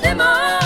demora.